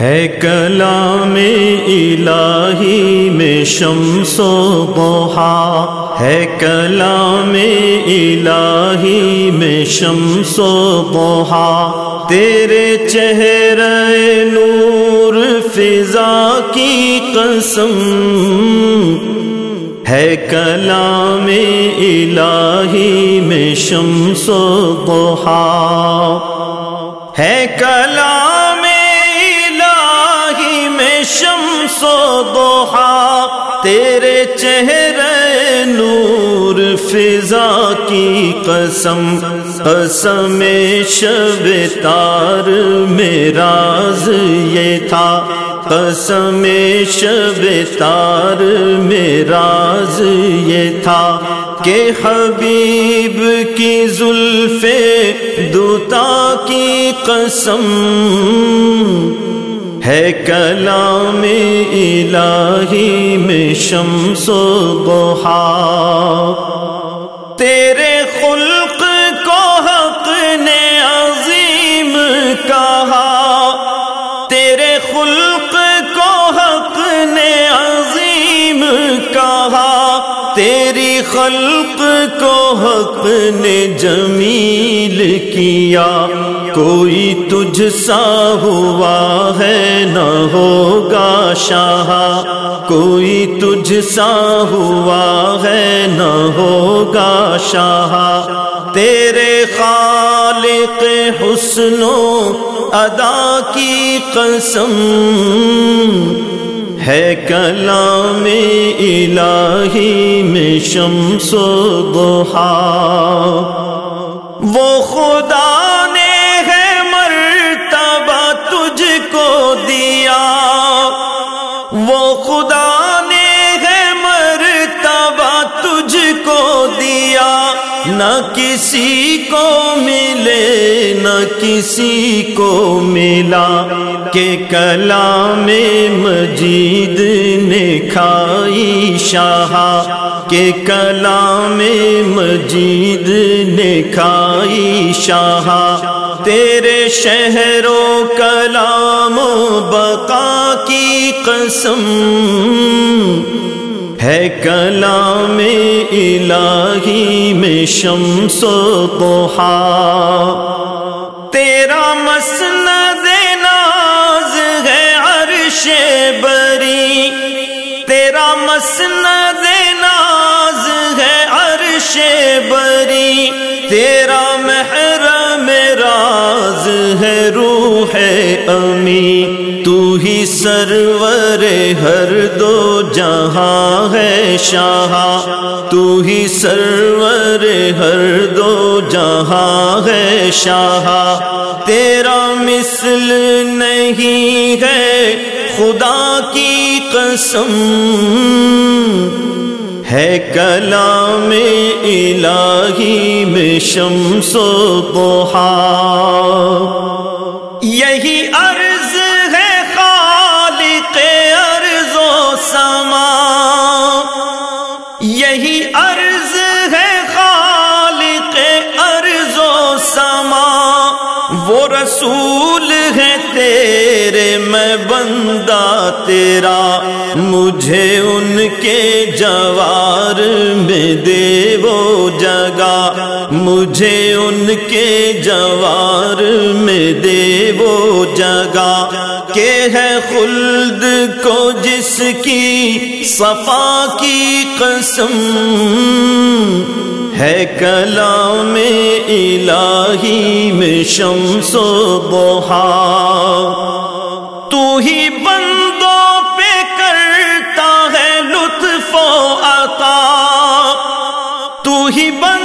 ہے کلام الہی میں شمس و بہا ہے کلام الہی میں شمس و بہا تیرے چہرے نور فضا کی قسم۔ ہے کلام الہی میں شمس و بہا ہے کلام شمس و دوحا تیرے چہرے نور فضا کی قسم قسم شب تار میں راز یہ تھا۔ قسم شب تار میں راز یہ تھا کہ حبیب کی زلف دوتا کی قسم۔ ہے کلام الہی میں شمس و بہا تیرے خلق خلق کو حق نے جمیل کیا۔ کوئی تجھ سا ہوا ہے نہ ہوگا شاہ۔ کوئی تجھ سا ہوا ہے نہ ہوگا شاہ۔ تیرے خالق حسن و ادا کی قسم۔ ہے کلام الہی میں شمس و بہا وہ خدا نہ کسی کو ملے، نہ کسی کو ملا کہ کلام مجید نے کھائی شاہ کہ کلام مجید نے کھائی شاہ تیرے شہر و کلام بقا کی قسم ہے کلام الہی میں شمس و بہا تیرا مسند ناز ہے عرش بری تیرا مسند ناز ہے عرش بری تیرا محرم راز ہے روح امی تو ہی سرور ہر جہاں ہے شاہ، تو ہی سرور ہر دو جہاں ہے شاہ۔ تیرا مثل نہیں ہے خدا کی قسم۔ ہے کلام الہی میں شمس و بہا رسول ہے تیرے میں بندہ تیرا، مجھے ان کے جوار میں دے وہ جگہ۔ مجھے ان کے جوار میں دے وہ جگہ۔ کہ ہے خلد کو جس کی صفا کی قسم ہے کلام الہی میں شمس و بہا تو ہی بندوں پہ کرتا ہے لطف و عطا۔ تو ہی بندوں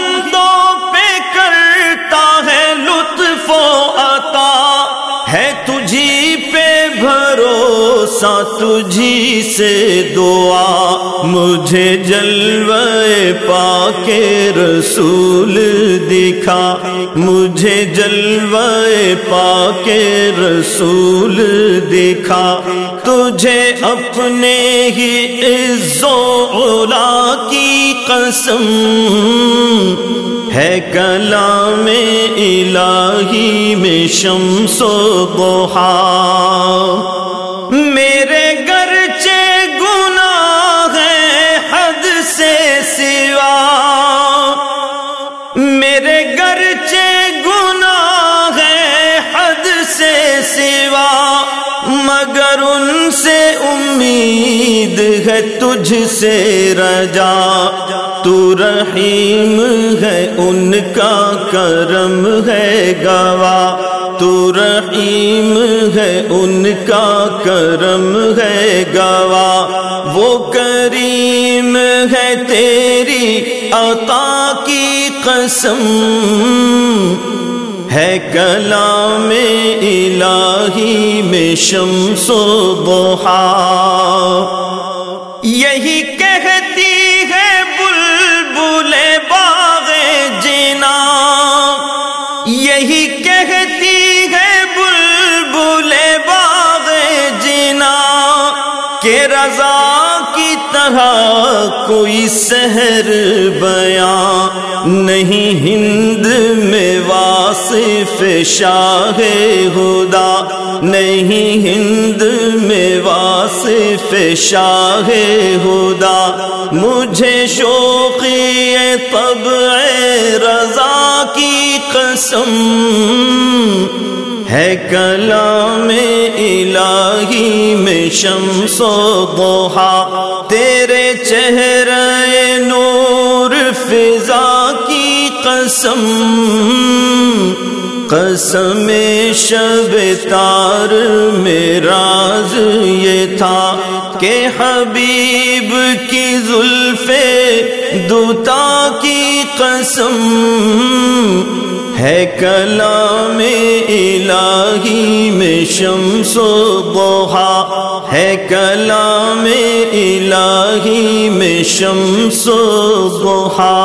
بھروسہ تجھی سے دعا، مجھے جلوے پا کے رسول دکھا۔ مجھے جلوے پا کے رسول دکھا۔ تجھے اپنے ہی عزو کی قسم ہے۔ کلام الہی میں شمس و بہا۔ ہے تجھ سے رجا، تو رحیم ہے ان کا کرم ہے گواہ۔ تو رحیم ہے ان کا کرم ہے گواہ۔ وہ کریم ہے تیری عطا کی قسم۔ ہے کلام الہی میں شمس و بہا یہی کہتی ہے بل باغ جنا۔ یہی کہتی ہے بل باغ جنا۔ کہ رضا کی طرح کوئی سحر بیاں۔ نہیں ہند میں واصف شاہ خدا نہیں ہند میں واصف شاہ خدا مجھے شوقی تب رضا کی قسم ہے۔ کلام الہی میں شمس و دوہا تیرے چہرے نور فضا کی قسم قسم شب تار میں راز یہ تھا کہ حبیب کی زلف دوتا کی قسم ہے کلام الہی میں شمس و بوہا ہے کلام الہی میں شمس و بوہا